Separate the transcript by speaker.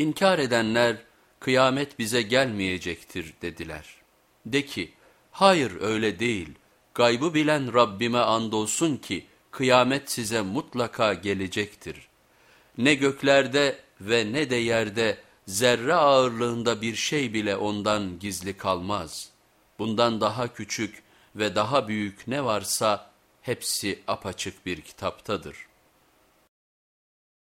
Speaker 1: İnkar edenler kıyamet bize gelmeyecektir dediler. De ki hayır öyle değil gaybı bilen Rabbime andolsun ki kıyamet size mutlaka gelecektir. Ne göklerde ve ne de yerde zerre ağırlığında bir şey bile ondan gizli kalmaz. Bundan daha küçük ve daha büyük ne varsa hepsi apaçık bir kitaptadır.''